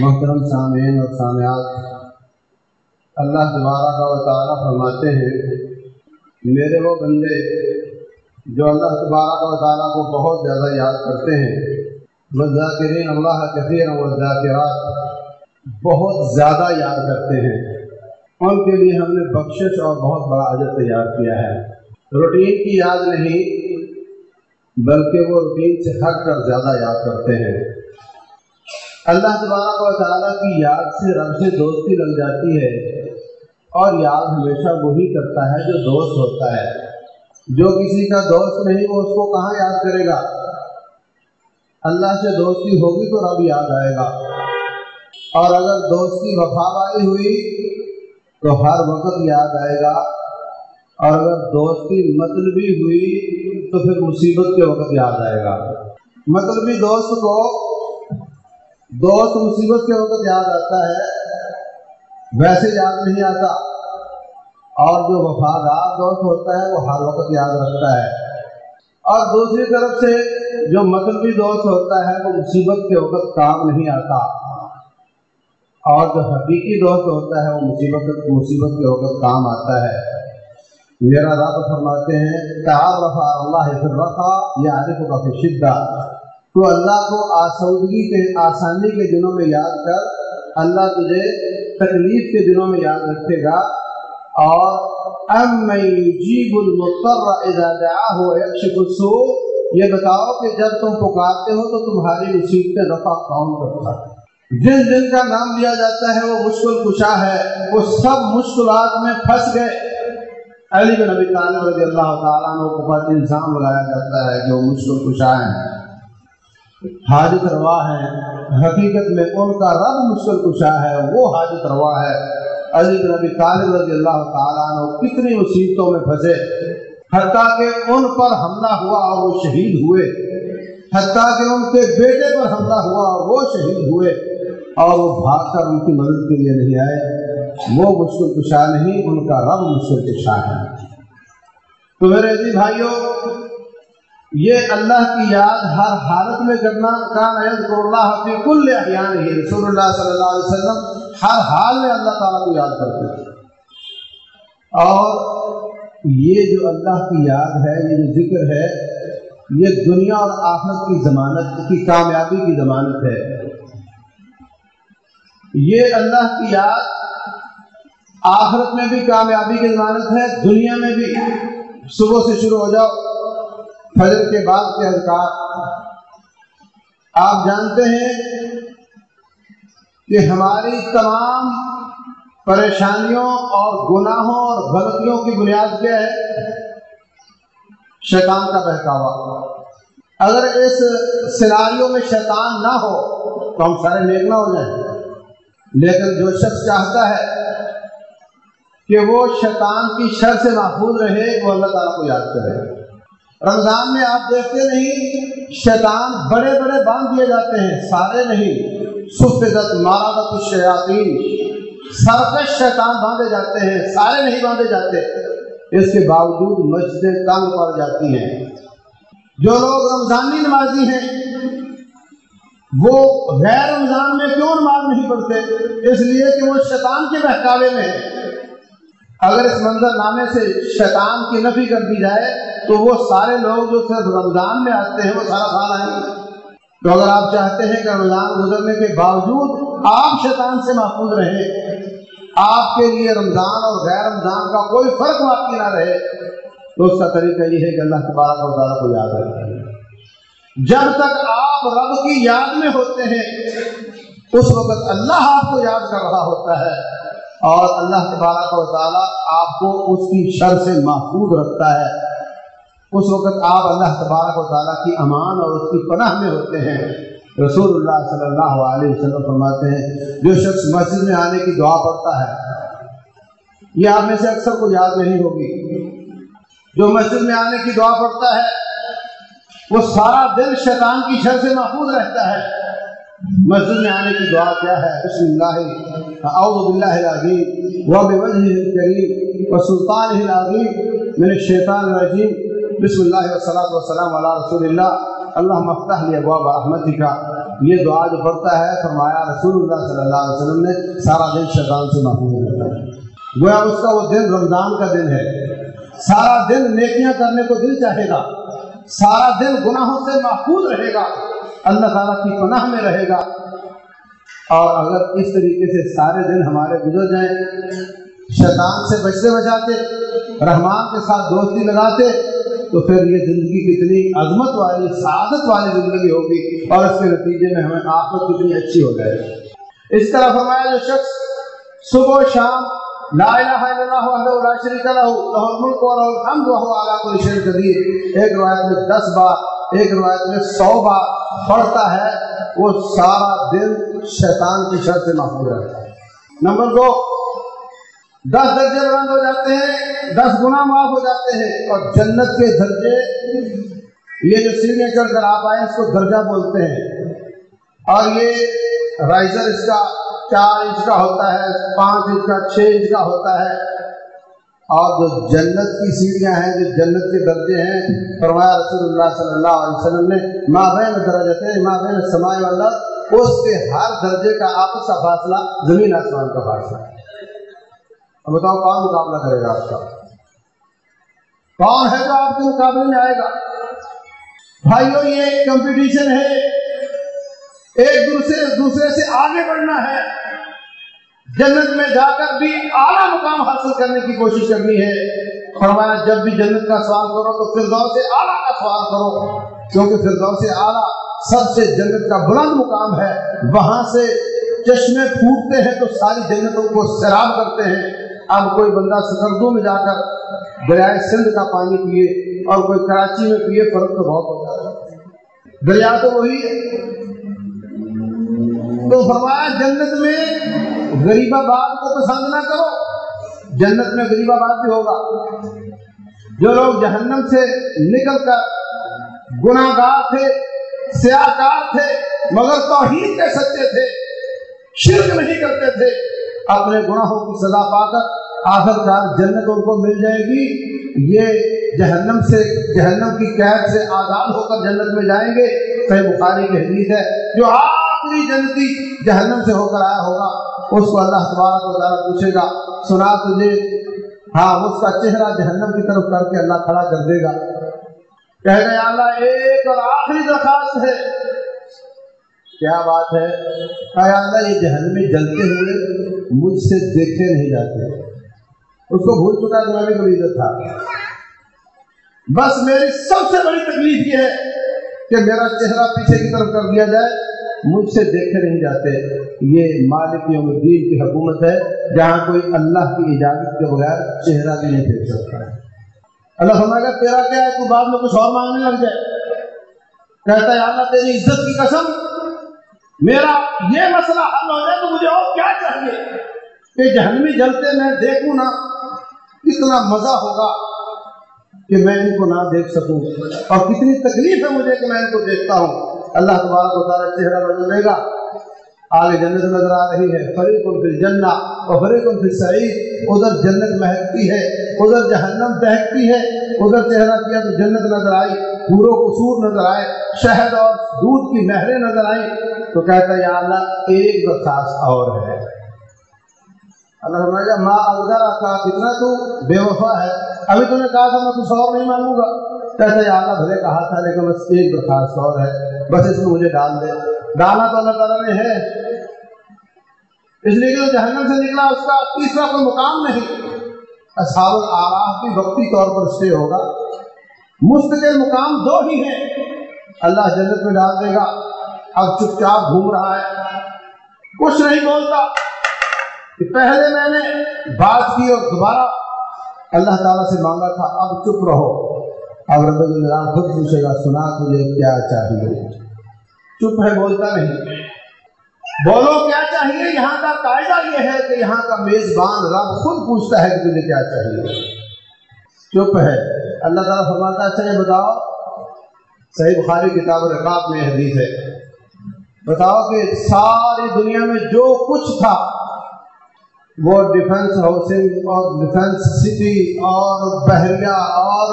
محترم سامعین اور سامعات، اللہ دوبارہ کا تعالیٰ فرماتے ہیں، میرے وہ بندے جو اللہ تبارہ کا تعالیٰ کو بہت زیادہ یاد کرتے ہیں وزاکرین اللہ کثیر وزاکرات بہت زیادہ یاد کرتے ہیں۔ ان کے لیے ہم نے بخشش اور بہت بڑا عجب تیار کیا ہے۔ روٹین کی یاد نہیں، بلکہ وہ روٹین سے ہٹ کر زیادہ یاد کرتے ہیں۔ اللہ تبارک و تعالیٰ کی یاد سے رب سے دوستی لگ جاتی ہے اور یاد ہمیشہ وہی کرتا ہے جو دوست ہوتا ہے۔ جو کسی کا دوست نہیں وہ اس کو کہاں یاد کرے گا؟ اللہ سے دوستی ہوگی تو رب یاد آئے گا۔ اور اگر دوستی وفاداری ہوئی تو ہر وقت یاد آئے گا۔ اور اگر دوستی مطلبی ہوئی تو پھر مصیبت کے وقت یاد آئے گا۔ مطلبی دوست کو دوست مصیبت کے وقت یاد آتا ہے، ویسے یاد نہیں آتا۔ اور جو وفادار دوست ہوتا ہے، وہ ہر وقت یاد رکھتا ہے۔ اور دوسری طرف سے جو مطلبی دوست ہوتا ہے، وہ مصیبت کے وقت کام نہیں آتا۔ اور جو حقیقی دوست ہوتا ہے، وہ مصیبت مصیبت کے وقت کام آتا ہے۔ میرا رب فرماتے ہیں رفا اللہ رفا یا عارف کا شدہ تو اللہ کو آسودگی کے آسانی کے دنوں میں یاد کر، اللہ تجھے تکلیف کے دنوں میں یاد رکھے گا۔ اور ام جیب السوء، یہ بتاؤ کہ جب تم پکارتے ہو تو تمہاری مصیبتیں رفع کون کرتا ہے جن جن کا نام لیا جاتا ہے وہ مشکل کشا ہے، وہ سب مشکلات میں پھنس گئے۔ علی بن نبی طالب رضی اللہ تعالیٰ کو الزام لگایا جاتا ہے کہ وہ مشکل کشا ہیں۔ حاجت روا ہے، حقیقت میں ان کا رب مشکل کشا ہے، وہ حاجت روا ہے۔ علی بن ابی طالب رضی اللہ تعالیٰ عنہ کتنی مصیبتوں میں پھنسے۔ حتیٰ کہ ان پر حملہ ہوا اور وہ شہید ہوئے۔ حتیٰ کہ ان کے بیٹے پر حملہ ہوا اور وہ شہید ہوئے۔ اور وہ بھاگ کر ان کی مدد کے لیے نہیں آئے۔ وہ مشکل کشا نہیں، ان کا رب مشکل کشا ہے۔ تو میرے جی بھائیوں یہ اللہ کی یاد ہر حالت میں کرنا کام اللہ فی کل احیان ہی رسول اللہ صلی اللہ علیہ وسلم ہر حال میں اللہ تعالیٰ کو یاد کرتے تھے اور یہ جو اللہ کی یاد ہے، یہ جو ذکر ہے، یہ دنیا اور آخرت کی ضمانت، کی کامیابی کی ضمانت ہے۔ یہ اللہ کی یاد آخرت میں بھی کامیابی کی ضمانت ہے، دنیا میں بھی۔ صبح سے شروع ہو جاؤ۔ فجر کے بعد کے اذکار آپ جانتے ہیں کہ ہماری تمام پریشانیوں اور گناہوں اور غلطیوں کی بنیاد کیا ہے؟ شیطان کا بہکاوا اگر اس سیناریوں میں شیطان نہ ہو تو ہم سارے نیک نہ ہو جائیں۔ لیکن جو شخص چاہتا ہے کہ وہ شیطان کی شر سے محفوظ رہے، وہ اللہ تعالیٰ کو یاد کرے۔ رمضان میں آپ دیکھتے نہیں، شیطان بڑے بڑے باندھ دیے جاتے ہیں، سارے نہیں۔ سفت مارادت الشیاطین۔ سرکش شیطان باندھے جاتے ہیں، سارے نہیں باندھے جاتے۔ اس کے باوجود مسجدیں تنگ پڑ جاتی ہیں۔ جو لوگ رمضانی نمازی ہیں، وہ غیر رمضان میں کیوں نماز نہیں پڑھتے؟ اس لیے کہ وہ شیطان کے بہکاوے میں اگر اس منظر نامے سے شیطان کی نفی کر دی جائے، تو وہ سارے لوگ جو صرف رمضان میں آتے ہیں، وہ سارا سال آئیں گے۔ تو اگر آپ چاہتے ہیں کہ رمضان گزرنے کے باوجود آپ شیطان سے محفوظ رہیں، آپ کے لیے رمضان اور غیر رمضان کا کوئی فرق باقی نہ رہے، تو اس کا طریقہ یہ ہے کہ اللہ تبارک و تعالیٰ کو یاد رکھیں۔ جب تک آپ رب کی یاد میں ہوتے ہیں، اس وقت اللہ آپ کو یاد کر رہا ہوتا ہے۔ اور اللہ تبارک و تعالیٰ آپ کو اس کی شر سے محفوظ رکھتا ہے۔ اس وقت آپ اللہ تبارک و تعالیٰ کی امان اور اس کی پناہ میں ہوتے ہیں۔ رسول اللہ صلی اللہ علیہ وسلم فرماتے ہیں، جو شخص مسجد میں آنے کی دعا پڑھتا ہے، یہ آپ میں سے اکثر کو یاد نہیں ہوگی۔ جو مسجد میں آنے کی دعا پڑھتا ہے، وہ سارا دل شیطان کی شر سے محفوظ رہتا ہے۔ مسجد میں آنے کی دعا کیا ہے؟ بسم اللہ۔ اعوذ باللہ العظیم و بوجہ الکریم و سلطان من الشیطان الرجیم. بسم اللہ وسلم وسلم علی رسول اللہ. اللہ مفتح لی ابواب رحمتی کا یہ دعا جو پڑھتا ہے، فرمایا رسول اللہ صلی اللہ علیہ وسلم نے، سارا دن شیطان سے محفوظ رہتا ہے۔ گویا اس کا وہ دن رمضان کا دن ہے۔ سارا دن نیکیاں کرنے کو دل چاہے گا۔ سارا دن گناہوں سے محفوظ رہے گا۔ اللہ تعالیٰ کی پناہ میں رہے گا۔ اور اگر اس طریقے سے سارے دن ہمارے گزر جائیں، شیطان سے بچتے بچاتے رحمان کے ساتھ دوستی لگاتے، تو پھر یہ زندگی کتنی عظمت والی، سعادت والی زندگی ہوگی اور اس کے نتیجے میں ہمیں آفت کتنی اچھی ہو جائے گی۔ اس طرح فرمایا جو شخص صبح و شام، لا الہ الا اللہ وحدہ لا شریک لہ لہ الملک و لہ الحمد وهو على كل شيء قدیر۔ ایک روایت میں 10 بار ایک روایت میں 100 بار پڑھتا ہے، وہ سارا دن شیطان کی شر سے محفوظ رہتا ہے۔ نمبر دو، دس درجے بلند ہو جاتے ہیں، دس گنا معاف ہو جاتے ہیں۔ اور جنت کے درجے، یہ جو سیڑھیاں چڑھ کر آپ آئے اس کو درجہ بولتے ہیں۔ اور یہ رائزر اس کا چار انچ کا ہوتا ہے، پانچ انچ کا، چھ انچ کا ہوتا ہے۔ اور جو جنت کی سیڑھیاں ہیں، جو جنت کے درجے ہیں، فرمایا رسول اللہ صلی اللہ علیہ وسلم نے ماں بہن درجے ماں بہن سمائے والا اس کے ہر درجے کا آپس کا فاصلہ، زمین آسمان کا فاصلہ۔ ہے اب بتاؤ، کون مقابلہ کرے گا آپ کا؟ کون ہے جو آپ کے مقابلے میں آئے گا؟ بھائیوں یہ کمپٹیشن ہے۔ ایک دوسرے دوسرے سے آگے بڑھنا ہے۔ جنت میں جا کر بھی اعلیٰ مقام حاصل کرنے کی کوشش کرنی ہے۔ فرمایا، جب بھی جنت کا سوال کرو تو فردوس سے اعلیٰ کا سوال کرو۔ کیونکہ فردوس سے اعلیٰ سب سے جنت کا بلند مقام ہے۔ وہاں سے چشمے پھوٹتے ہیں تو ساری جنتوں کو سیراب کرتے ہیں۔ اب کوئی بندہ سکردوں میں جا کر دریائے سندھ کا پانی پیے اور کوئی کراچی میں پیے، فرق تو بہت ہوتا ہے۔ دریا تو وہی ہے۔ تو فرمایا، جنت میں غریب آباد کو پسند نہ کرو، جنت میں غریب آباد بھی ہوگا۔ جو لوگ جہنم سے نکل کر گناہ گار تھے سیاہ کار تھے، مگر توحید کے سچے تھے، شرک نہیں کرتے تھے، اپنے گناہوں کی سزا پا کر آخر کار جنت ان کو مل جائے گی۔ یہ جہنم سے، جہنم کی قید سے آزاد ہو کر جنت میں جائیں گے۔ صحیح بخاری کی حدیث ہے، جو آپ آخری جنتی جہنم سے ہو کر آیا ہوگا، اس کو اللہ تبارک و تعالیٰ پوچھے گا، سنا تجھے ہاں اس کا چہرہ جہنم کی طرف کر کے اللہ کھڑا کر دے گا۔ کہہ گئے اللہ ایک اور آخری درخواست ہے۔ کیا بات ہے؟ اللہ، یہ جہنمی جلتے ہوئے مجھ سے دیکھے نہیں جاتے۔ اس کو بھول چکا تمہاری بڑی عزت تھا۔ بس میری سب سے بڑی تکلیف یہ ہے کہ میرا چہرہ پیچھے کی طرف کر دیا جائے۔ مجھ سے دیکھے نہیں جاتے۔ یہ مالک یوم الدین کی حکومت ہے، جہاں کوئی اللہ کی اجازت کے بغیر چہرہ بھی نہیں دیکھ سکتا۔ ہے اللہ سمجھ گا، تیرا کیا ہے؟ تو بعد میں کچھ اور مانگنے لگ جائے۔ کہتا ہے اللہ، تیری عزت کی قسم، میرا یہ مسئلہ حل ہو جائے تو مجھے اور کیا چاہیے؟ کہ جہنمی جلتے میں دیکھوں نا، کتنا مزہ ہوگا کہ میں ان کو نہ دیکھ سکوں۔ اور کتنی تکلیف ہے مجھے کہ میں ان کو دیکھتا ہوں۔ اللہ تبارک و تعالیٰ چہرہ بدلے گا۔ آگے جنت نظر آ رہی ہے۔ فریق الفل جنا اور فریق الفل سعید ادھر جنت مہکتی ہے، ادھر جہنم بہکتی ہے۔ ادھر چہرہ کیا تو جنت نظر آئی پورو قصور نظر آئے، شہد اور دودھ کی نہریں نظر آئی تو کہتا ہے، یا اللہ، ایک درخواست اور ہے۔ اللہ فرمائے گا ماں اگر کا کتنا تو بے وفا ہے۔ ابھی تم نے کہا تھا میں کچھ اور نہیں مانوں گا۔ کہتے یا اللہ بھلے کہا تھا، لیکن بس ایک درخواست اور ہے۔ بس اس میں مجھے ڈال دے۔ ڈالا تو اللہ تعالیٰ نے ہے۔ اس لیے کہ جہنم سے نکلا، اس کا تیسرا کوئی مقام نہیں۔ اصحاب العراف بھی وقتی طور پر اسٹے ہوگا۔ مستقل مقام دو ہی ہیں۔ اللہ جنت میں ڈال دے گا۔ اب چپ چاپ گھوم رہا ہے۔ کچھ نہیں بولتا۔ کہ پہلے میں نے بات کی اور دوبارہ اللہ تعالیٰ سے مانگا تھا، اب چپ رہو۔ اب رب الرحمان خود پوچھے گا، سنا تجھے کیا چاہیے؟ چپ ہے، بولتا نہیں۔ بولو، کیا چاہیے؟ یہاں کا قاعدہ یہ ہے کہ یہاں کا میزبان رب خود پوچھتا ہے کہ تجھے کیا چاہیے۔ چپ ہے۔ اللہ تعالیٰ فرماتا ہے اچھا یہ بتاؤ۔ صحیح بخاری کتاب رقاب میں حدیث ہے۔ بتاؤ کہ ساری دنیا میں جو کچھ تھا وہ ڈیفنس ہاؤسنگ اور ڈیفنس سٹی اور بحریہ اور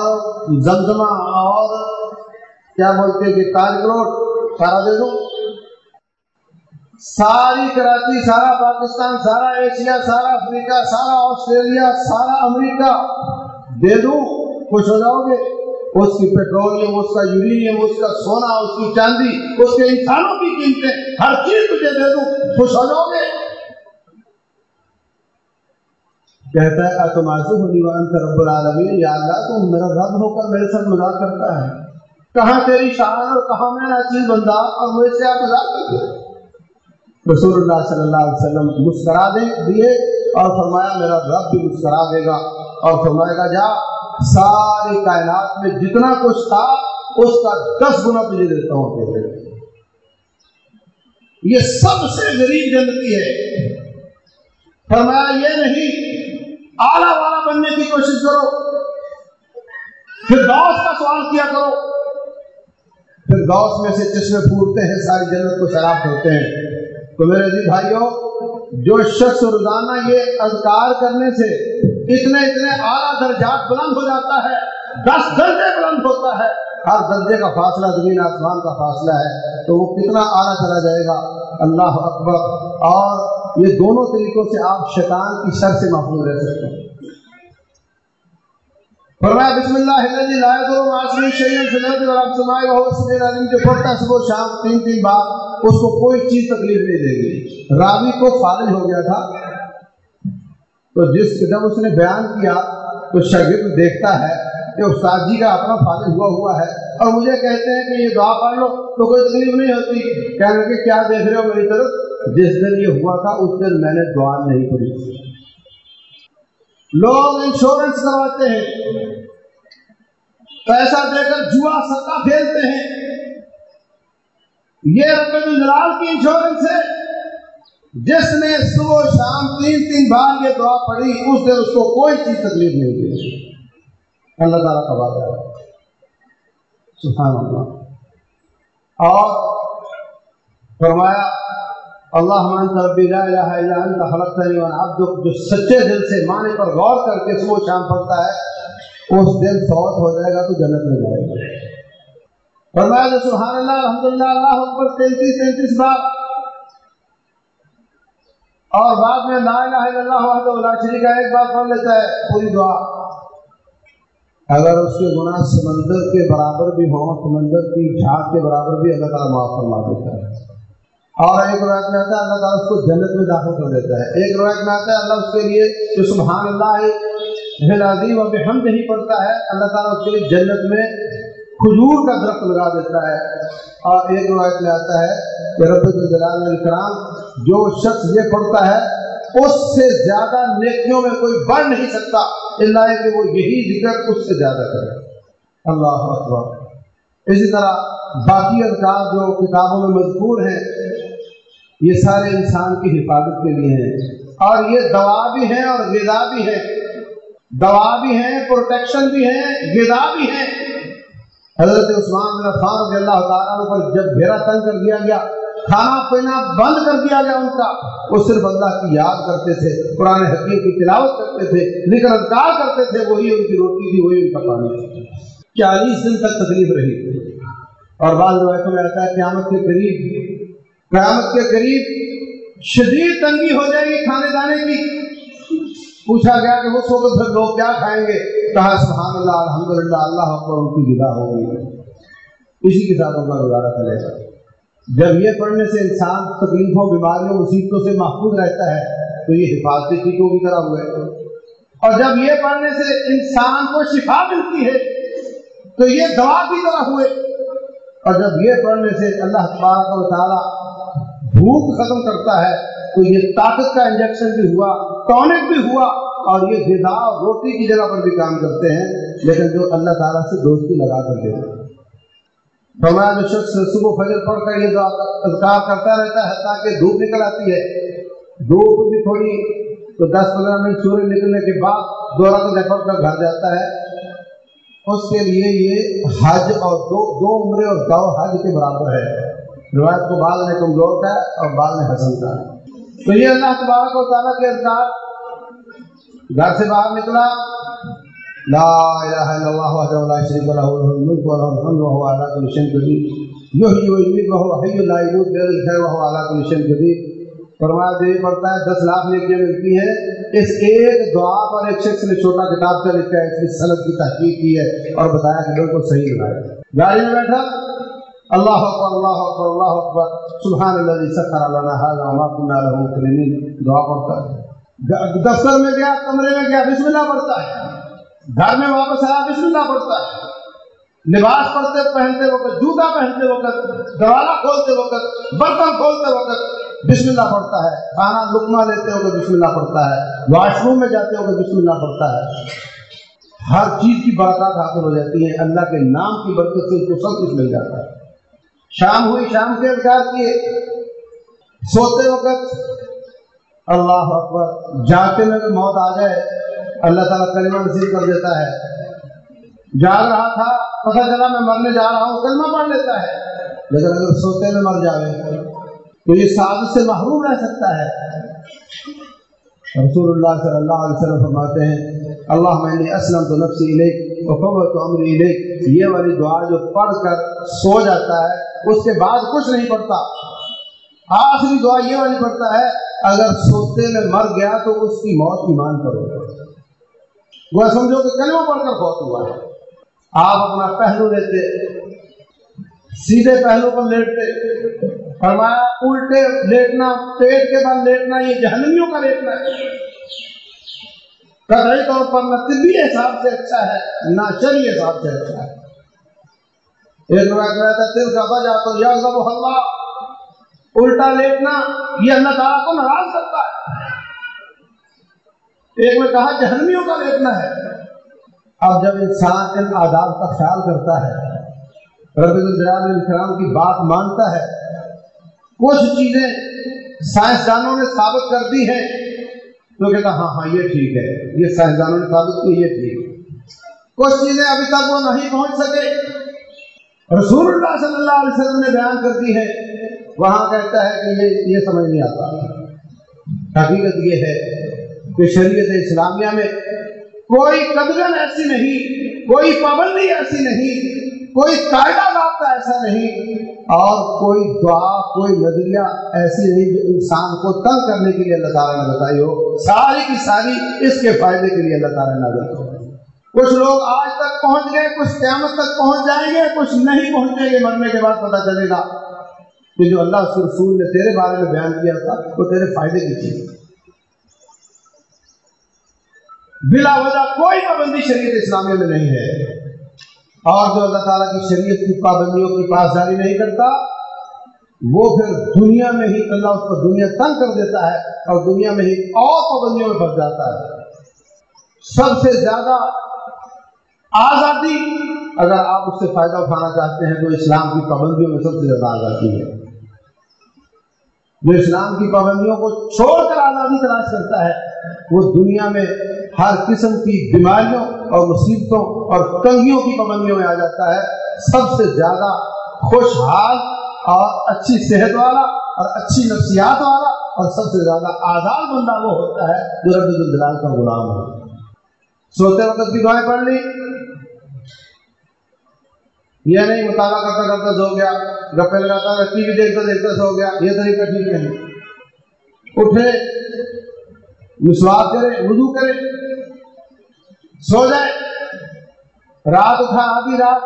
زمزمہ اور کیا بولتے کہ تاج کروڑ سارا دے دو ساری کراچی، سارا پاکستان، سارا ایشیا، سارا افریقہ، سارا آسٹریلیا، سارا امریکہ، دے دوں خوش ہو جاؤ گے۔ اس کی پیٹرولیم، اس کا یورینیم، اس کا سونا، اس کی چاندی، اس کے انسانوں کی قیمتیں، ہر چیز تجھے دے دوں خوش ہو جاؤ گے۔ کہتا ہے تم آسف دیوان کا رب العالمین. یا اللہ تم میرا رب ہو کر میرے ساتھ مزاق کرتا ہے۔ کہاں تیری شان اور کہاں میرا چیز بندہ اور مجھے سے آپ مزاق کرتے رسول اللہ صلی اللہ علیہ وسلم مسکرا دے دیے اور فرمایا، میرا رب بھی مسکرا دے گا اور فرمائے گا، جا، ساری کائنات میں جتنا کچھ تھا، اس کا دس گنا تجھے دیتا ہوں یہ سب سے غریب جنتی ہے۔ فرمایا، یہ نہیں آلہ والا بننے کی کوشش کرو۔ پھر دوس کا سوال کیا کرو۔ پھر دوس میں سے چشمے پھوٹتے ہیں، ساری جنت کو شراب کرتے ہیں۔ تو میرے جی بھائیوں، جو شخص روزانہ یہ اذکار کرنے سے اتنے اتنے اعلیٰ درجات بلند ہو جاتا ہے، دس درجے بلند ہوتا ہے۔ ہر درجے کا فاصلہ، زمین آسمان کا فاصلہ ہے، تو وہ کتنا اعلیٰ چلا جائے گا؟ اللہ اکبر۔ اور یہ دونوں طریقوں سے آپ شیطان کی شر سے محفوظ رہ سکتے ہیں۔ فرمایا، بسم اللہ الذي لا يضر مع اسمه شيئا في الارض ولا في السماء وهو السميع العليم جو پڑھتا ہے صبح شام تین تین بار، اس کو کوئی چیز تکلیف نہیں دے گی۔ راوی کو فارغ ہو گیا تھا۔ تو جس، جب اس نے بیان کیا، تو شاگرد دیکھتا ہے کہ استاد جی کا اپنا فارغ ہوا ہوا ہے اور مجھے کہتے ہیں کہ یہ دعا پڑھ لو تو کوئی تکلیف نہیں ہوتی۔ کہنے کہ کیا دیکھ رہے ہو میری طرف؟ جس دن یہ ہوا تھا اس دن میں نے دعا نہیں پڑھی۔ لوگ انشورنس کرواتے ہیں۔ پیسہ دے کر جوا سکا پھیلتے ہیں۔ یہ رب جلال کی انشورنس ہے۔ جس نے صبح شام تین تین بار یہ دعا پڑھی، اس دن اس کو کوئی چیز تکلیف نہیں دی اللہ تعالیٰ کا بات ہے۔ سبحان اللہ۔ اور فرمایا، اللہ لا الہ الا انت خلقتنی وانا عبدک، جو سچے دل سے معنی پر غور کر کے صبح شام پڑھتا ہے، اس دن فوت ہو جائے گا، تو جنت میں جائے گا۔ فرمایا جو سبحان اللہ، الحمدللہ، اللہ اکبر، تینتیس تینتیس بار۔ اور بعد میں لا الہ الا اللہ وحدہ، لا شریک ایک بار پڑھ لیتا ہے، پوری دعا۔ اگر اس کے گناہ سمندر کے برابر بھی ہوں، سمندر کی جھاگ کے برابر بھی اللہ تعالیٰ معاف فرما دیتا ہے۔ اور ایک روایت میں آتا ہے، اللہ تعالیٰ اس کو جنت میں داخل کر دیتا ہے۔ ایک روایت میں آتا ہے، اللہ اس کے لیے جو سبحان اللہ عظیم اور بحمد ہی پڑتا ہے۔ اللہ تعالیٰ اس کے لیے جنت میں کھجور کا درخت لگا دیتا ہے۔ اور ایک روایت میں آتا ہے کہ رب الجلال الکرام جو شخص یہ پڑھتا ہے، اس سے زیادہ نیکیوں میں کوئی بڑھ نہیں سکتا۔ اللہ ہے کہ وہ یہی ذکر اس سے زیادہ کرے۔ اللہ اکبر۔ اسی طرح باقی اذکار جو کتابوں میں مذکور ہیں، یہ سارے انسان کی حفاظت کے لیے ہیں۔ اور یہ دوا بھی ہیں اور غذا بھی ہے دوا بھی ہے پروٹیکشن بھی ہے غذا بھی ہے حضرت عثمان بن رضی اللہ تعالیٰ پر جب گھیرا تنگ کر دیا گیا، کھانا پینا بند کر دیا گیا ان کا۔ وہ صرف اللہ کی یاد کرتے تھے، قرآن حکیم کی تلاوت کرتے تھے لیکن اذکار کرتے تھے، وہی ان کی روٹی تھی، وہی ان کا پانی چالیس دن تک تکلیف رہی۔ اور بعض روایتوں میں آتا ہے، قیامت کے قریب، قیامت کے قریب شدید تنگی ہو جائے گی کھانے دانے کی۔ پوچھا گیا کہ اس وقت پھر لوگ کیا کھائیں گے؟ کہا، سبحان اللہ الحمد للہ اللہ پر ان کی جدا ہو گئی۔ اسی کے ساتھ ان کا گزارا کرے گا۔ جب یہ پڑھنے سے انسان تکلیفوں بیماریوں مصیبتوں سے محفوظ رہتا ہے، تو یہ حفاظتی چیزوں کی طرح ہوئے۔ اور جب یہ پڑھنے سے انسان کو شفا ملتی ہے، تو یہ دوا کی طرح ہوئے۔ اور جب یہ پڑھنے سے اللہ تبارک و تعالیٰ بھوک ختم کرتا ہے، تو یہ طاقت کا انجیکشن بھی ہوا، ٹونک بھی ہوا، اور یہ غذا روٹی کی جگہ پر بھی کام کرتے ہیں، لیکن جو اللہ تعالیٰ سے دوستی لگا کر دے فرمایا جو شخص صبح فجر پڑھ کر یہ جو اذکار کرتا رہتا ہے تاکہ دھوپ نکل آتی ہے۔ دھوپ بھی تھوڑی تو دس پندرہ منٹ سورج نکلنے کے بعد دو رقم پڑھ کر گھر جاتا ہے۔ اس کے لیے یہ حج اور دو دو عمرے اور دو حج کے برابر ہے۔ روایت کو بعد میں کمزور کا ہے اور بعد میں حسن کا ہے تو یہ اللہ تبارک و تعالیٰ کے اذکار گھر سے باہر نکلا۔ لا الہ الا اللہ وحدہ لا شریک له له الملك وله الحمد وهو على كل شيء قدير. یحیی و یمیت وهو حی لا يموت بيده الخير وهو على كل شيء قدير. فرمایا جو یہ پڑھتا ہے، دس لاکھ نیکیاں ملتی ہیں۔ اس ایک دعا پر ایک شخص نے چھوٹا کتاب کا لکھا ہے، اس کی صنعت کی تحقیق کی ہے اور بتایا کہ بالکل صحیح بنایا گاڑی میں بیٹھا۔ اللہ اکبر اللہ اکبر اللہ اکبر۔ سبحان الذي سخر لنا هذا وما كنا له مقرنين دعا پڑھتا ہے۔ دفتر میں گیا، کمرے میں گیا، بسم اللہ پڑھتا ہے۔ گھر میں واپس آیا بسم اللہ پڑھتا ہے۔ لباس پڑھتے پہنتے وقت، جوتا پہنتے وقت، دروازہ کھولتے وقت، برتن کھولتے وقت بسم اللہ پڑھتا ہے۔ کھانا لکما لیتے وقت بسم اللہ پڑھتا ہے۔ واش روم میں جاتے وقت بسم اللہ پڑھتا ہے۔ ہر چیز کی برکات حاصل ہو جاتی ہے۔ اللہ کے نام کی برکت سے اس کو سب کچھ مل جاتا ہے۔ شام ہوئی، شام کے اذکار کیے۔ سوتے وقت اللہ اکبر جاتے میں موت آ جائے۔ اللہ تعالیٰ کلمہ نصیب کر دیتا ہے۔ جاگ رہا تھا، پتہ چلا میں مرنے جا رہا ہوں، کلمہ پڑھ لیتا ہے۔ لیکن اگر سوتے میں مر جاوے، تو یہ سعادت سے محروم رہ سکتا ہے۔ رسول اللہ صلی اللہ علیہ وسلم فرماتے ہیں، اللہ میں نے اسلم تو نفسی علیک وفوت تو امری علیک یہ والی دعا جو پڑھ کر سو جاتا ہے، اس کے بعد کچھ نہیں پڑھتا۔ آخری دعا یہ والی پڑھتا ہے، اگر سوتے میں مر گیا تو اس کی موت ایمان کرو وہ سمجھو کہ کلمہ پڑھ کر فوت ہوا ہے۔ آپ اپنا پہلو لیتے، سیدھے پہلو پر لیٹتے۔ فرمایا، الٹے لیٹنا، پیٹ کے بعد لیٹنا، یہ جہنمیوں کا لیٹنا ہے۔ قطعی طور پر نہ طبی حساب سے اچھا ہے، نہ چلی حساب سے اچھا ہے۔ ایک روایت میں رہتا تل کا بجا تو یا اللہ، الٹا لیٹنا، یہ اللہ تعالیٰ کو ناراض کرتا ہے۔ ایک میں کہا جہنمیوں کا لیٹنا ہے۔ اب جب انسان ان آداب کا خیال کرتا ہے، رب الکرام کی بات مانتا ہے، کچھ چیزیں سائنسدانوں نے ثابت کر دی ہیں، تو کہتا ہاں ہاں یہ ٹھیک ہے۔ یہ سائنسدانوں نے ثابت کی، یہ ٹھیک کچھ چیزیں ابھی تک وہ نہیں پہنچ سکے۔ رسول اللہ صلی اللہ علیہ وسلم نے بیان کر دی ہے، وہاں کہتا ہے کہ یہ یہ سمجھ نہیں آتا۔ حقیقت یہ ہے کہ شریعت اسلامیہ میں کوئی قدر ایسی نہیں، کوئی پابندی ایسی نہیں، کوئی قاعدہ ضابطہ ایسا نہیں، اور کوئی دعا، کوئی نظریہ ایسی نہیں جو انسان کو تنگ کرنے کے لیے اللہ تعالیٰ نے بتائی ہو۔ ساری کی ساری اس کے فائدے کے لیے اللہ تعالیٰ نے بتائی کچھ لوگ آج تک پہنچ گئے، کچھ قیامت تک پہنچ جائیں گے، کچھ نہیں پہنچیں گے مرنے کے بعد پتہ چلے گا کہ جو اللہ رسول نے تیرے بارے میں بیان کیا تھا، وہ تیرے فائدے کی چیز بلا وجہ کوئی پابندی شریعت اسلامیہ میں نہیں ہے۔ اور جو اللہ تعالیٰ کی شریعت کی پابندیوں کی پاسداری نہیں کرتا، وہ پھر دنیا میں ہی اللہ اس کو دنیا تنگ کر دیتا ہے اور دنیا میں ہی اور پابندیوں میں پھنس جاتا ہے۔ سب سے زیادہ آزادی، اگر آپ اس سے فائدہ اٹھانا چاہتے ہیں تو اسلام کی پابندیوں میں سب سے زیادہ آزادی ہے۔ جو اسلام کی پابندیوں کو چھوڑ کر آزادی تلاش کرتا ہے، وہ دنیا میں ہر قسم کی بیماریوں اور مصیبتوں اور تنگیوں کی پابندیوں میں آ جاتا ہے۔ سب سے زیادہ خوشحال اور اچھی صحت والا اور اچھی نفسیات والا اور سب سے زیادہ آزاد بندہ وہ ہوتا ہے جو رب الجلال کا غلام ہو۔ سوتے وقت کی دعائیں پڑھ لی۔ یہ نہیں، مطالعہ کرتا کرتا سو گیا۔ گپے لگاتا ٹی وی دیکھتا دیکھتا سو گیا۔ یہ طریقہ ٹھیک نہیں۔ اٹھے۔ مسواس کرے، وضو کرے، سو جائے۔ رات اٹھا، آدھی رات۔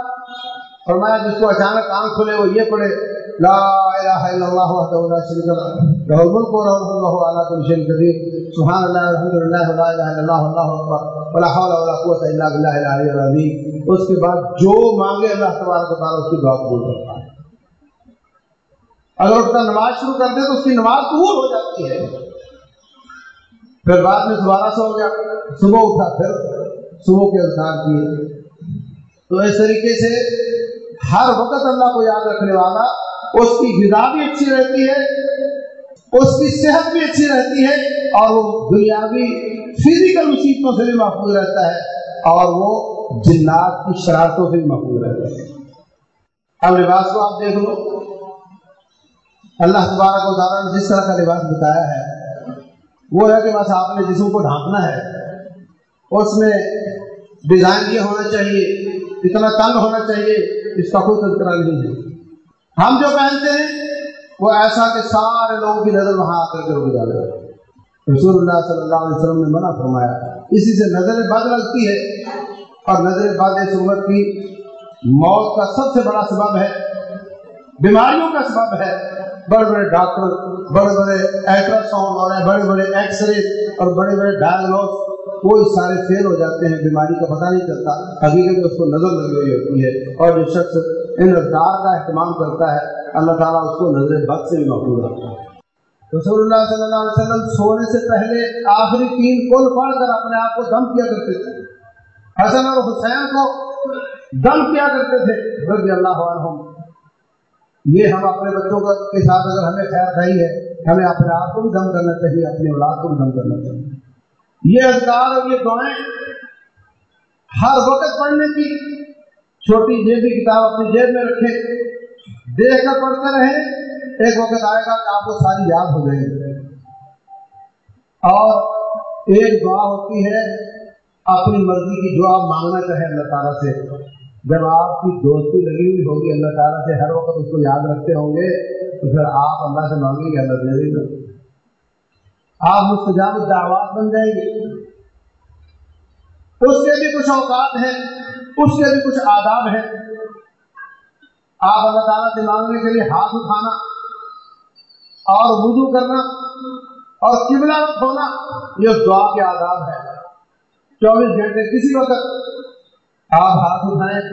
اور میں جس کو اچانک آنکھ کھلے، وہ یہ پڑھے، لا الہ الا اللہ وحدہ لا شریک له له الملك وله الحمد وهو على كل شيء قدير سبحان الله والحمد لله ولا اله الا الله والله اکبر۔ ولا حول ولا قوه الا بالله العلي العظيم اس کے بعد جو مانگے، اللہ تبارک و تعالی اس کی دعا قبول کرتا ہے۔ اگر اس کا نماز شروع کر دے تو اس کی نماز قبول ہو جاتی ہے۔ پھر بعد میں دوبارہ سو گیا۔ صبح اٹھا پھر صبح کے اذکار کیے۔ تو اس طریقے سے ہر وقت اللہ کو یاد رکھنے والا، اس کی غذا بھی اچھی رہتی ہے، اس کی صحت بھی اچھی رہتی ہے اور وہ دنیاوی فزیکل مصیبتوں سے بھی محفوظ رہتا ہے اور وہ جنات کی شرارتوں سے بھی محفوظ رہتا ہے۔ اب لباس کو آپ دیکھ لو۔ اللہ تبارک و تعالیٰ نے جس طرح کا لباس بتایا ہے وہ ہے کہ بس آپ نے جسم کو ڈھانپنا ہے۔ اس میں ڈیزائن یہ ہونا چاہیے، اتنا تنگ ہونا چاہیے، اس کا کوئی تذکرہ نہیں ہے۔ ہم جو پہنتے ہیں، وہ ایسا کہ سارے لوگوں کی نظر وہاں آ کر کے رک جائے رسول اللہ صلی اللہ علیہ وسلم نے منع فرمایا، اسی سے نظر بد لگتی ہے۔ اور نظر بد اس امت کی موت کا سب سے بڑا سبب ہے، بیماریوں کا سبب ہے۔ بڑے بڑے ڈاکٹر، بڑے بڑے الٹرا ساؤنڈ اور بڑے بڑے ایکس رے اور بڑے بڑے ڈائگنوز کوئی سارے فیل ہو جاتے ہیں، بیماری کا پتہ نہیں چلتا۔ حقیقت اس کو نظر لگی ہوئی ہوتی ہے۔ اور جو شخص ان افطار کا اہتمام کرتا ہے، اللہ تعالیٰ اس کو نظر بد سے بھی محفوظ رکھتا ہے۔ رسول اللہ صلی اللہ علیہ وسلم سونے سے پہلے آخری تین کل پڑھ کر اپنے آپ کو دم کیا کرتے تھے۔ حسن اور حسین کو دم کیا کرتے تھے۔ رضی اللہ عنہ یہ ہم اپنے بچوں کے ساتھ اگر ہمیں خیر کھائی ہے، ہمیں اپنے آپ کو بھی دم کرنا چاہیے، اپنی اولاد کو بھی دم کرنا چاہیے۔ یہ اذکار اور یہ دعائیں ہر وقت پڑھنے کی، چھوٹی جیب کی کتاب اپنی جیب میں رکھے دیکھ کر پڑھتے رہے ایک وقت آئے گا کہ آپ کو ساری یاد ہو جائے گی۔ اور ایک دعا ہوتی ہے، اپنی مرضی کی جو آپ مانگنا چاہیں اللہ تعالیٰ سے۔ جب آپ کی دوستی لگی ہوئی ہوگی اللہ تعالیٰ سے، ہر وقت اس کو یاد رکھتے ہوں گے، تو پھر آپ اللہ سے مانگیں گے، اللہ دے دے گا آپ مستجاب دعوات بن جائیں گے۔ اس کے بھی کچھ اوقات ہیں، اس کے بھی کچھ آداب ہیں۔ آپ اللہ تعالیٰ سے مانگنے کے لیے ہاتھ اٹھانا اور وضو کرنا اور قبلہ ہونا، یہ دعا کے آداب ہے چوبیس گھنٹے کسی وقت آپ ہاتھ اٹھائیں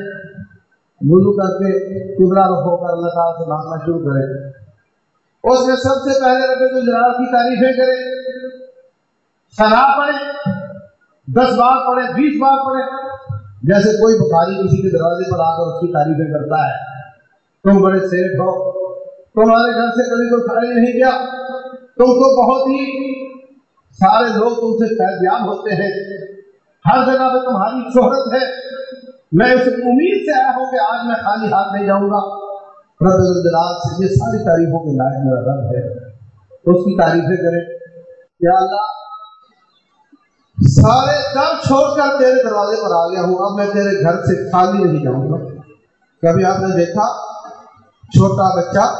وضو کر کے قبلہ رکھو کر اللہ تعالیٰ سے مانگنا شروع کریں۔ اس میں سب سے پہلے رکھے تو جناب کی تعریفیں کریں۔ سنا پڑھیں، دس بار پڑھیں، بیس بار پڑھیں۔ جیسے کوئی بخاری کسی کے دروازے پر آ کر اس کی تعریفیں کرتا ہے، تم بڑے سیف ہو، تمہارے گھر سے کبھی کوئی خالی نہیں گیا تم تو بہت ہی، سارے لوگ تم سے فیضیاب ہوتے ہیں۔ ہر جگہ پہ تمہاری شہرت ہے۔ میں اس امید سے آیا ہوں کہ آج میں خالی ہاتھ نہیں جاؤں گا۔ رب الجلال سے یہ ساری تعریفوں کے لائق میرا رب ہے۔ تو اس کی تعریفیں کریں۔ یا اللہ، سارے در چھوڑ کر تیرے دروازے پر آ گیا ہوں۔ اب میں تیرے گھر سے خالی نہیں جاؤں گا۔ کبھی آپ نے دیکھا؟ چھوٹا بچہ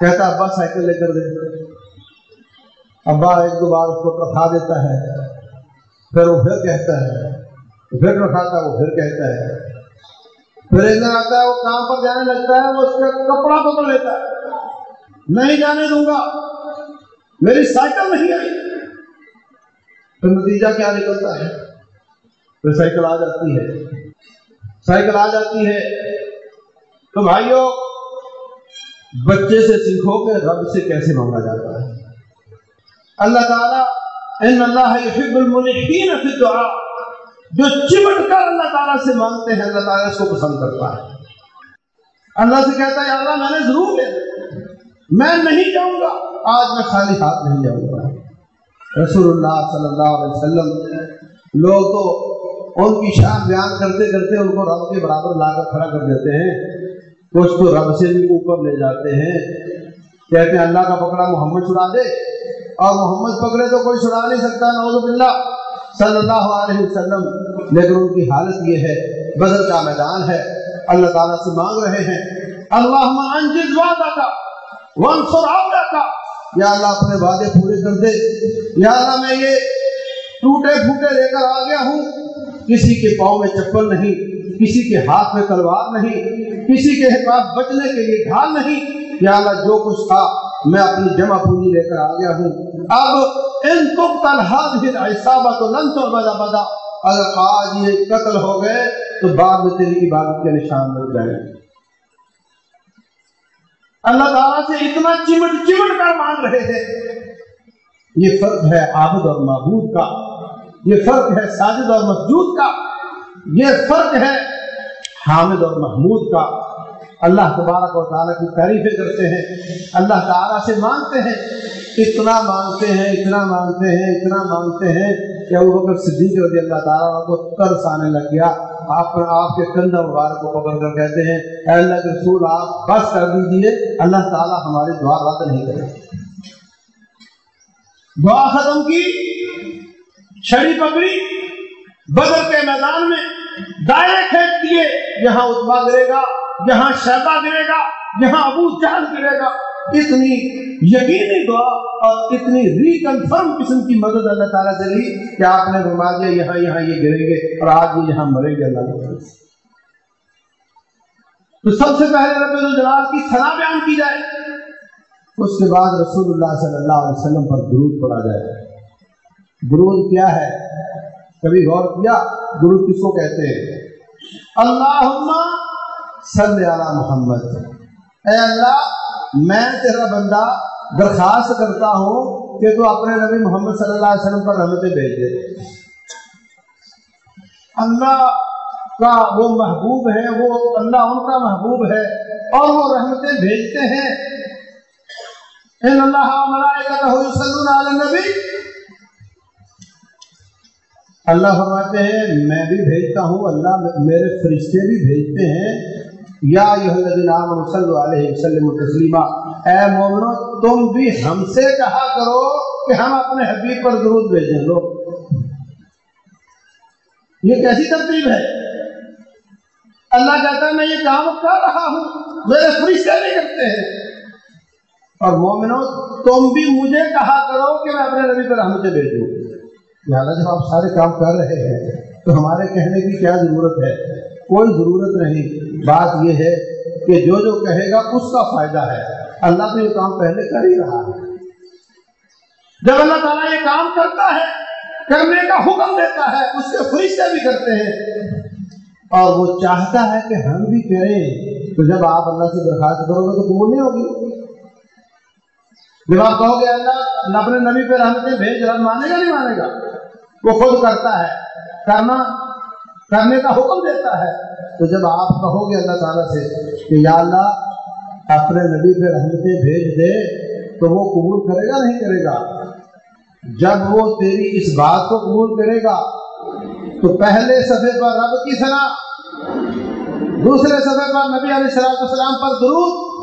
کہتا، ابا سائیکل لے کر دے۔ ابا ایک دو بار اس کو رکھا دیتا ہے۔ پھر وہ پھر کہتا ہے پھر رکھاتا ہے وہ پھر کہتا ہے۔ پھر ایک آتا ہے وہ کام پر جانے لگتا ہے، وہ اس کا کپڑا پکڑ لیتا ہے۔ نہیں جانے دوں گا۔ میری سائیکل نہیں آئی۔ پھر نتیجہ کیا نکلتا ہے؟ پھر سائیکل آ جاتی ہے۔ سائیکل آ جاتی ہے۔ تو بھائیوں بچے سے سیکھو کہ رب سے کیسے مانگا جاتا ہے۔ اللہ تعالیٰ، ان اللہ يحب المنحین فی الدعاء۔ جو چمٹ کر اللہ تعالیٰ سے مانگتے ہیں، اللہ تعالیٰ اس کو پسند کرتا ہے۔ اللہ سے کہتا ہے اللہ، میں نے ضرور لے میں نہیں جاؤں گا۔ آج میں خالی ہاتھ نہیں جاؤں گا۔ رسول اللہ صلی اللہ علیہ وسلم لوگ تو ان کی شان بیان کرتے کرتے ان کو رب کے برابر لا کر کھڑا کر دیتے ہیں۔ کچھ تو رب سے بھی اوپر لے جاتے ہیں۔ کہتے ہیں، اللہ کا پکڑا محمد چھڑا دے۔ اور محمد پکڑے تو کوئی چھڑا نہیں سکتا نوز باللہ۔ صلی اللہ علیہ وسلم لیکن ان کی حالت یہ ہے، بدر کا میدان ہے، اللہ تعالیٰ سے مانگ رہے ہیں اللہ انجز وعدہ کا وانصر عبدہ کا یا اللہ اپنے وعدے پورے کر دے۔ یا اللہ میں یہ ٹوٹے پھوٹے لے کر آ گیا ہوں۔ کسی کے پاؤں میں چپل نہیں، کسی کے ہاتھ میں تلوار نہیں، کسی کے پاس بچنے کے لیے ڈھال نہیں۔ یا اللہ جو کچھ تھا میں اپنی جمع پونجی لے کر آ گیا ہوں۔ اب ان تو لن تو بدا بدا۔ اگر آج یہ قتل ہو گئے تو بعد میں تیری عبادت کے نشان مل جائے۔ اللہ تعالیٰ سے اتنا چمٹ چمٹ کر مان رہے تھے یہ فرق ہے عابد اور معبود کا۔ یہ فرق ہے ساجد اور مسجود کا۔ یہ فرق ہے حامد اور محمود کا۔ اللہ تبارک و تعالیٰ کی تعریفیں کرتے ہیں، اللہ تعالیٰ سے مانگتے ہیں، اتنا مانگتے ہیں، اتنا مانگتے ہیں، اتنا مانگتے ہیں کہ وہ وقت صدیق رضی اللہ تعالیٰ کو ترس آنے لگ گیا۔ آپ آپ کے کندھا مبارک کو پکڑ کر کہتے ہیں، اے اللہ کے رسول، آپ بس کر دیجیے اللہ تعالیٰ ہماری دعا رد نہیں کرے۔ دعا ختم کی، چھڑی پکڑی، بدر کے میدان میں دائرے کھینچ دیے، یہاں اتبا گرے گا، یہاں شہبہ گرے گا، یہاں ابو جہل گرے گا۔ اتنی یقینی دعا اور اتنی ریکنفرم قسم کی مدد اللہ تعالیٰ سے لی کہ آپ نے گھما دیا، یہاں یہاں یہ گریں گے اور آج یہ یہاں مریں گے اللہ تعالیٰ تو سب سے پہلے رب الجلال کی سنا بیان کی جائے۔ اس کے بعد رسول اللہ صلی اللہ علیہ وسلم پر درود پڑا جائے۔ درود کیا ہے؟ کبھی غور کیا درود کس کو کہتے ہیں؟ اللہ صلی اللہ محمد۔ اے اللہ، میں تیرا بندہ درخواست کرتا ہوں کہ تو اپنے نبی محمد صلی اللہ علیہ وسلم پر رحمتیں بھیج دے۔ اللہ کا وہ محبوب ہے، وہ اللہ ان کا محبوب ہے اور وہ رحمتیں بھیجتے ہیں۔ ان اللہ نبی اللہ فرماتے ہیں، میں بھی بھیجتا ہوں، اللہ میرے فرشتے بھی بھیجتے ہیں۔ یا علیہ وسلم تسلیمہ اے مومنو، تم بھی ہم سے کہا کرو کہ ہم اپنے حبیب پر درود بھیجیں۔ لو، یہ کیسی ترتیب ہے؟ اللہ کہتا ہے میں یہ کام کر رہا ہوں، میرے فرشتے بھی کرتے ہیں۔ اور مومنو، تم بھی مجھے کہا کرو کہ میں اپنے نبی پر رحمتیں بھیجوں۔ لہٰذا جب آپ سارے کام کر رہے ہیں، تو ہمارے کہنے کی کیا ضرورت ہے؟ کوئی ضرورت نہیں۔ بات یہ ہے کہ جو جو کہے گا، اس کا فائدہ ہے۔ اللہ تو یہ کام پہلے کر ہی رہا ہے۔ جب اللہ تعالیٰ یہ کام کرتا ہے، کرنے کا حکم دیتا ہے، اس کے فرشتے بھی کرتے ہیں۔ اور وہ چاہتا ہے کہ ہم بھی کریں۔ تو جب آپ اللہ سے درخواست کرو گے تو قبول نہیں ہوگی۔ جب آپ کہو گے، اللہ اپنے نبی پہ رحمتیں بھیج رہا مانے گا، نہیں مانے گا؟ وہ خود کرتا ہے۔ کرنا کرنے کا حکم دیتا ہے۔ تو جب آپ کہو گے اللہ تعالیٰ سے کہ یا اللہ، اپنے نبی پہ رحمتیں بھیج دے، تو وہ قبول کرے گا نہیں کرے گا؟ جب وہ تیری اس بات کو قبول کرے گا، تو پہلے صفحے پر رب کی صلاح، دوسرے صفحے پر نبی علیہ السلام پر درود۔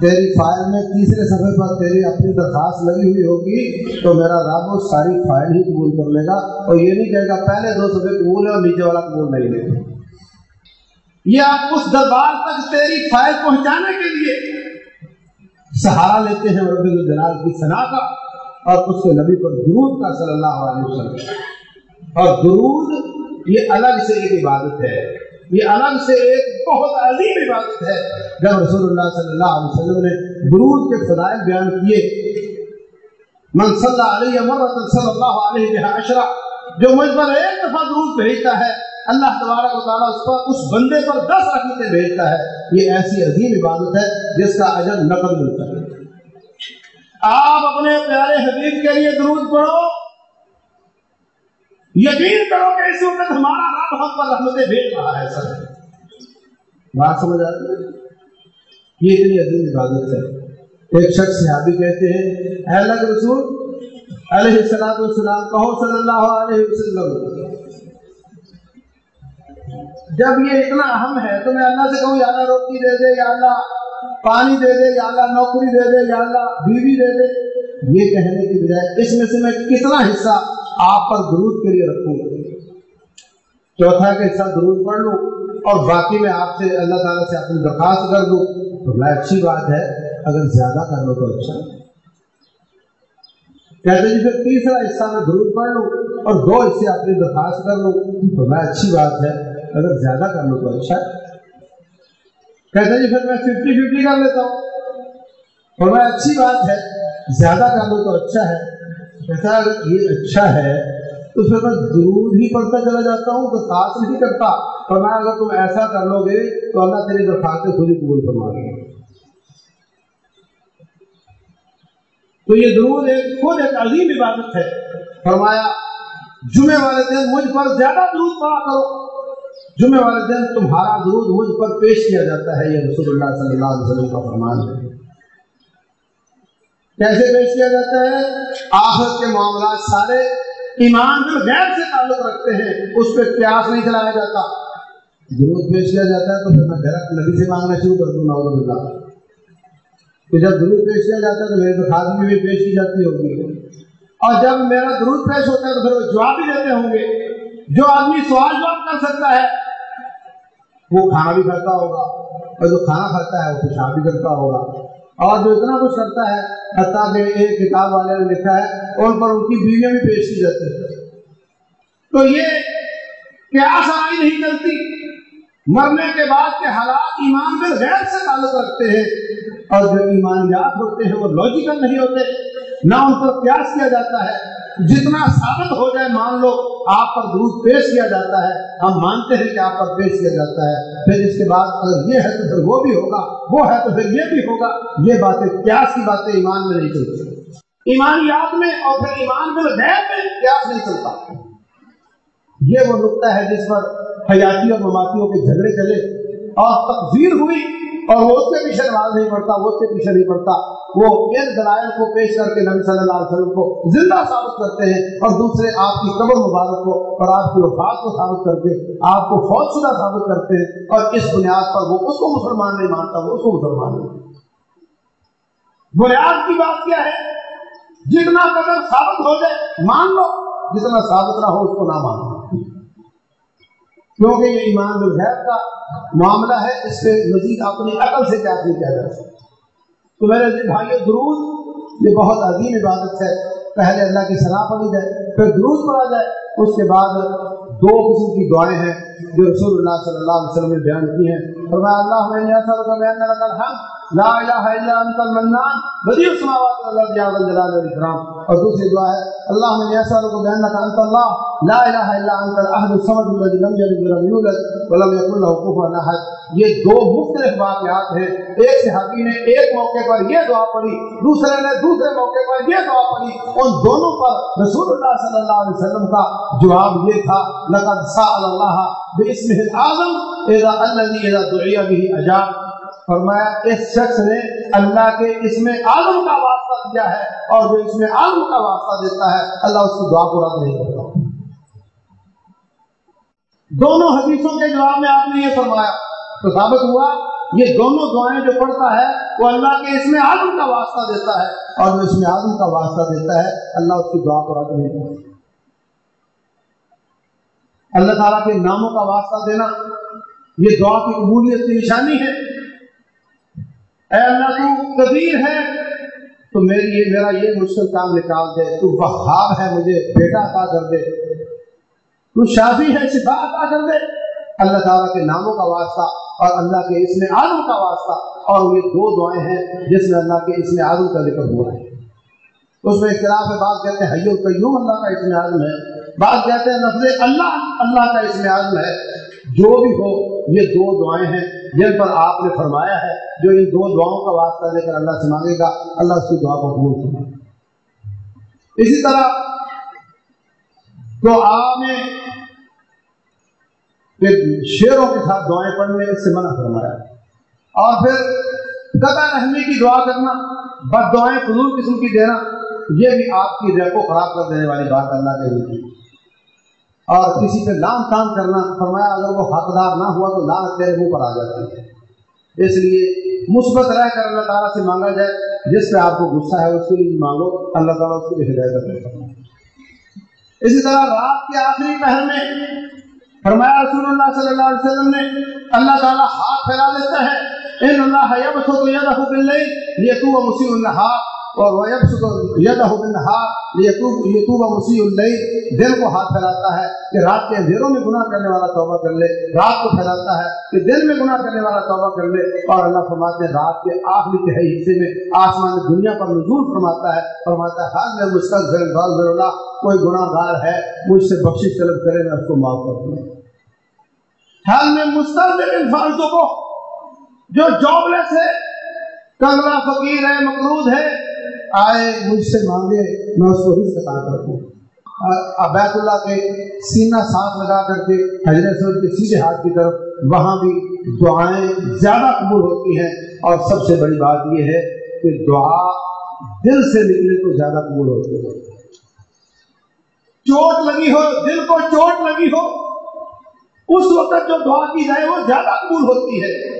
تیری فائل میں تیسرے صفحے پر تیری اپنی درخواست لگی ہوئی ہوگی، تو میرا رب وہ ساری فائل ہی قبول کر لے گا۔ اور یہ نہیں کہے گا، پہلے دو صفحے قبول ہے اور نیچے والا قبول نہیں لے گا یہ آپ اس دربار تک تیری فائل پہنچانے کے لیے سہارا لیتے ہیں، رب الجلال کی صنع کا، اور اس کے نبی پر درود کا صلی اللہ علیہ وسلم۔ اور درود یہ الگ سے ایک عبادت ہے۔ یہ الگ سے ایک بہت عظیم عبادت ہے۔ جب رسول اللہ صلی اللہ علیہ وسلم نے درود کے فضائل بیان کیے، من صلی علیہ مرت صلی اللہ علیہ عشرہ، جو مجھ پر ایک دفعہ درود بھیجتا ہے، اللہ تبارک و تعالیٰ اس پر اس بندے پر دس رکھتے بھیجتا ہے۔ یہ ایسی عظیم عبادت ہے جس کا اجر نقل ملتا ہے۔ آپ اپنے پیارے حبیب کے لیے درود پڑھو۔ یقین کرو کہ اس وقت ہمارا رب ہم پر رحمتیں بھیج رہا ہے سر۔ بات سمجھ آ رہی ہے؟ یہ اتنی عظیم عبادت ہے۔ ایک شخص صحابی کہتے ہیں، اے اللہ کے رسول، علیہ السلام والسلام، کہو صلی اللہ علیہ وسلم۔ جب یہ اتنا اہم ہے تو میں اللہ سے کہوں، یا اللہ روٹی دے دے، یا اللہ پانی دے دے، یا اللہ نوکری دے دے، یا اللہ بیوی دے دے۔ یہ کہنے کی بجائے اس میں سے میں کتنا حصہ آپ پر درود کے لیے رکھوں۔ چوتھا کہ حصہ درود پڑھ لوں اور باقی میں آپ سے اللہ تعالیٰ سے اپنی درخواست کر دوں تو میں اچھی بات ہے، اگر زیادہ کر لو تو اچھا۔ کہتے جی پھر تیسرا حصہ میں درود پڑھ لوں اور دو حصے اپنی درخواست کر لوں تو میں اچھی بات ہے، اگر زیادہ کر لو تو اچھا۔ کہتے جی پھر میں ففٹی ففٹی کر لیتا ہوں۔ اور میں اچھی بات ہے، زیادہ کر لوں تو اچھا ہے۔ کہتا اگر یہ اچھا ہے تو پھر میں ضرور ہی پڑھتا چلا جاتا ہوں تو خاص نہیں کرتا۔ اور میں اگر تم ایسا کر لو گے تو اللہ تیری درخواست خود ہی قبول فرما دے۔ تو یہ ضرور ایک، خود ایک عظیم عبادت ہے۔ فرمایا، جمعے والے دن مجھ پر زیادہ درود پڑا کرو۔ جمعے والے دن تمہارا درود مجھ پر پیش کیا جاتا ہے، یہ رسول اللہ صلی اللہ علیہ وسلم کا فرمان ہے۔ کیسے پیش کیا جاتا ہے؟ آخرت کے معاملات سارے ایمان جو غیر سے تعلق رکھتے ہیں، اس پہ پیاس نہیں چلایا جاتا۔ درود پیش کیا جاتا ہے تو پھر میں ڈائریکٹ نبی سے مانگنا شروع کر دوں نوز اللہ کہ جب درود پیش کیا جاتا ہے تو میرے تو میں بھی پیش کی جاتی ہوگی۔ اور جب میرا درود پیش ہوتا ہے تو پھر وہ جواب بھی دیتے ہوں گے۔ جو آدمی سوال جواب کر سکتا ہے، وہ کھانا بھی کرتا ہوگا۔ اور جو کھانا کھاتا ہے، وہ پیشاب بھی کرتا ہوگا۔ اور جو اتنا کچھ کرتا ہے، حتیٰ کہ ایک کتاب والے نے لکھا ہے ان پر ان کی بیویاں بھی پیش کی جاتی ہیں۔ تو یہ کیا سرائی نہیں چلتی مرنے کے بعد کے حالات ایمان میں غیر سے تعلق رکھتے ہیں۔ اور جو ایمانیات ہوتے ہیں وہ لوجیکل نہیں ہوتے۔ نہ ان پر پیاس کیا جاتا ہے۔ جتنا ثابت ہو جائے، مان لو، آپ پر درود پیش کیا جاتا ہے۔ ہم مانتے ہیں کہ آپ پر پیش کیا جاتا ہے۔ پھر اس کے بعد اگر یہ ہے تو پھر وہ بھی ہوگا، وہ ہے تو پھر یہ بھی ہوگا۔ یہ باتیں پیاس کی باتیں ایمان میں نہیں چلتی ایمانیات میں اور پھر ایمان میں غیر میں پیاس نہیں چلتا۔ یہ وہ نقطہ ہے جس پر حیاتی اور مماتیوں کے جھگڑے چلے اور تقزیر ہوئی اور وہ اس کے پیچھے نماز نہیں پڑتا وہ اس کے پیچھے نہیں پڑتا وہ ان دلائل کو پیش کر کے نبی صلی اللہ علیہ وسلم کو زندہ ثابت کرتے ہیں اور دوسرے آپ کی قبر مبارک کو اور آپ کی وفات کو ثابت کرتے آپ کو فوج شدہ ثابت کرتے ہیں اور اس بنیاد پر وہ اس کو مسلمان نہیں مانتا، وہ اس کو مسلمان نہیں بنیاد کی بات کیا ہے؟ جتنا قدر ثابت ہو جائے، مان لو، جتنا ثابت نہ ہو، اس کو نہ مانو کیونکہ یہ ایمان بالغیب کا معاملہ ہے، اس سے مزید اپنی عقل سے کیا نہیں کیا جا سکتا تو میرے بھائی درود، یہ بہت عظیم عبادت ہے۔ پہلے اللہ کی صلاح پڑھی جائے، پھر درود پڑھا جائے۔ اس کے بعد دو قسم کی دعائیں ہیں جو رسول اللہ صلی اللہ علیہ وسلم نے بیان کی ہیں۔ فرمایا، اللہ میں نے ایسا بیان الحمد۔ لا الہ الا انت المنان. بدیع السماوات والارض یا ذا الجلال والاکرام اور دوسری دعا ہے اللهم اني اسالك بانك انت الله لا الہ الا انت الاحد الصمد الذي لم يلد ولم يولد ولم يكن له كفوا احد. یہ دو مختلف واقعات ہیں، ایک صحابی نے ایک موقع پر یہ دعا پڑھی، دوسرے نے دوسرے موقع پر یہ دعا پڑھی. ان دونوں پر رسول اللہ صلی اللہ علیہ وسلم کا جواب یہ تھا، لقد سأل الله باسمه الاعظم اذا الذي اذا دعي به اجاب. فرمایا، اس شخص نے اللہ کے اس میں عالم کا واسطہ دیا ہے اور جو اس میں عالم کا واسطہ دیتا ہے، اللہ اس کی دعا کو رد نہیں کرتا۔ دونوں حدیثوں کے جواب میں آپ نے یہ فرمایا۔ تو ثابت ہوا، یہ دونوں دعائیں جو پڑھتا ہے، وہ اللہ کے اس میں عالم کا واسطہ دیتا ہے اور جو اس میں عالم کا واسطہ دیتا ہے، اللہ اس کی دعا کو رد نہیں کرتا۔ اللہ تعالیٰ کے ناموں کا واسطہ دینا، یہ دعا کی قبولیت کی نشانی ہے۔ اے اللہ تو کبیر ہے، تو میری یہ، میرا یہ مشکل کام نکال دے۔ تو وہاب ہے مجھے، بیٹا عطا کر دے۔ تو شافی ہے، شفا عطا کر دے۔ اللہ تعالیٰ کے ناموں کا واسطہ اور اللہ کے اس میں آدم کا واسطہ۔ اور یہ دو دعائیں ہیں جس میں اللہ کے اس میں آدم کا ذکر ہوا ہے۔ اس میں اختلاف ہے بات کہتے ہیں حیو قیوم اللہ کا اس میں آدم ہے۔ بات کہتے ہیں نفل اللہ اللہ کا اس میں آدم ہے۔ جو بھی ہو، یہ دو دعائیں ہیں۔ جن پر آپ نے فرمایا ہے، جو ان دو دعاؤں کا واسطہ لے کر اللہ سے مانگے گا، اللہ اس کی دعا کو قبول کرے اسی طرح دعا میں شیروں کے ساتھ دعائیں پڑھنے اس سے منع فرمایا۔ اور پھر قطع رحمی کی دعا کرنا، بد دعائیں فضول قسم کی دینا، یہ بھی آپ کی ریپ کو خراب کر دینے والی بات اللہ کے لیے۔ اور کسی پہ لام تان کرنا، فرمایا اگر وہ حقدار نہ ہوا تو لان تیرے منہ پر آ جاتی ہے۔ اس لیے مثبت رہ کر اللہ تعالیٰ سے مانگا جائے، جس پہ آپ کو غصہ ہے، اس کے لیے مانگو، اللہ تعالیٰ اس کو بھی ہدایت کرے اسی طرح رات کے آخری پہر میں فرمایا رسول اللہ صلی اللہ علیہ وسلم نے، اللہ تعالیٰ ہاتھ پھیلا دیتا ہے، ان اللہ یبسط یدہ باللیل لیتوب مسیح النہار اور یتوب مسیح اللہ دل کو ہاتھ پھیلاتا ہے کہ رات کے اندھیروں میں گناہ کرنے والا توبہ کر لے، رات کو پھیلاتا ہے کہ دل میں گناہ کرنے والا توبہ کر لے۔ اور اللہ فرماتے ہیں، رات کے آخری تہائی حصے میں آسمان دنیا پر نزول فرماتا ہے فرماتا ہے حال میں مستقبل اللہ کوئی گناہ گار ہے، مجھ سے بخشش طلب کرے، میں اس کو معاف کر دوں۔ حال میں مستقبل ان فالتوں کو، جو جاب لیس ہے کنگلا فقیر ہے مقروض ہے آئے مجھ سے مانگے، میں اس کو رزق عطا کروں بیت اللہ کے سینہ ساتھ لگا کر کے حضرت سر کے سیدھے ہاتھ کی طرف وہاں بھی دعائیں زیادہ قبول ہوتی ہیں۔ اور سب سے بڑی بات یہ ہے کہ دعا دل سے نکلے تو زیادہ قبول ہوتی ہے۔ چوٹ لگی ہو، دل کو چوٹ لگی ہو، اس وقت جو دعا کی جائے وہ زیادہ قبول ہوتی ہے۔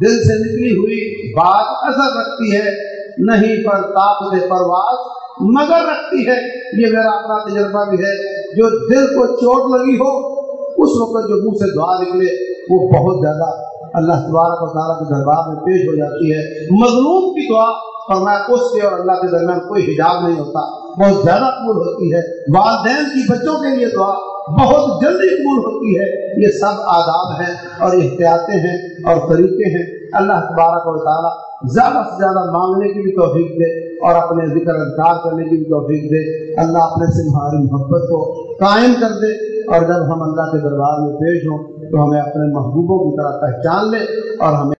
دل سے نکلی ہوئی بات اثر رکھتی ہے۔ نہیں پر طاقت پرواز مگر رکھتی ہے۔ یہ میرا اپنا تجربہ بھی ہے۔ جو دل کو چوٹ لگی ہو، اس وقت جو منہ سے دعا نکلے، وہ بہت زیادہ اللہ تبارک و تعالیٰ کے دربار میں پیش ہو جاتی ہے۔ مظلوم کی دعا فرمایا، اس کے اور اللہ کے درمیان کوئی حجاب نہیں ہوتا۔ بہت زیادہ قبول ہوتی ہے۔ والدین کی بچوں کے لیے دعا بہت جلدی قبول ہوتی ہے۔ یہ سب آداب ہیں اور احتیاطیں ہیں اور طریقے ہیں۔ اللہ تبارک و تعالیٰ زیادہ سے زیادہ مانگنے کی بھی توفیق دے اور اپنے ذکر اذکار کرنے کی بھی توفیق دے۔ اللہ اپنے سے ہماری محبت کو قائم کر دے اور جب ہم اللہ کے دربار میں پیش ہوں تو ہمیں اپنے محبوبوں کی طرح پہچان لے اور ہمیں